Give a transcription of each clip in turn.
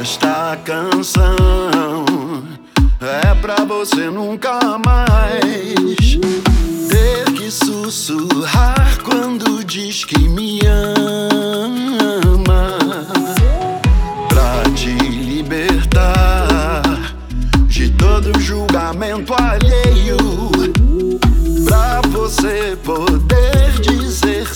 Esta canção é pra você nunca mais ter que sussurrar quando diz que me ama. Pra te libertar de todo julgamento alheio. Pra você poder dizer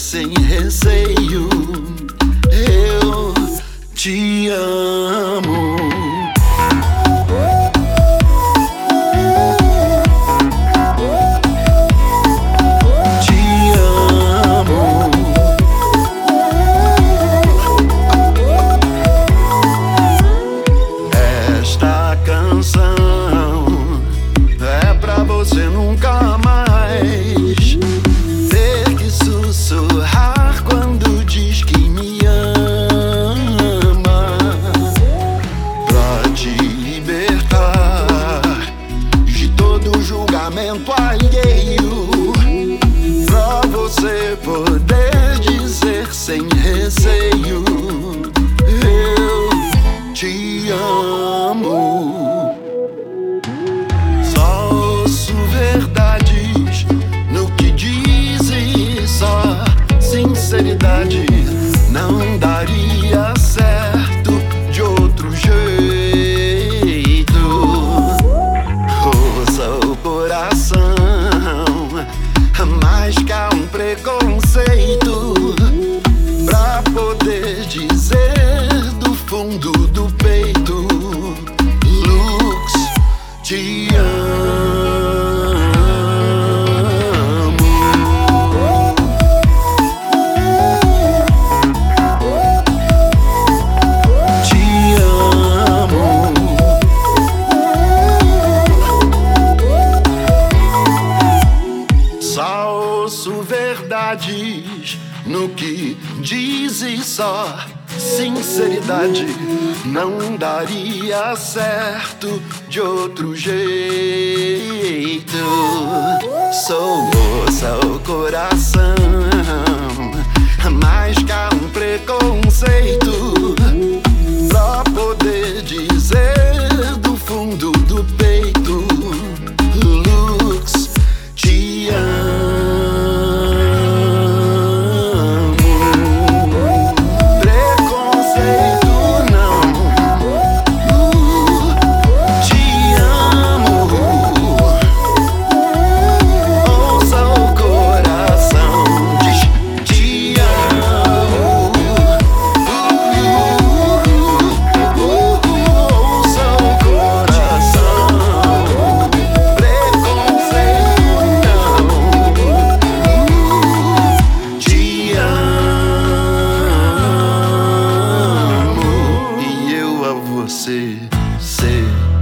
julgamento alheio. Fundo do peito, Lux, te amo. Te amo. Só ouço verdades no que diz e só sinceridade não daria certo de outro jeito. Sou moça o você ser.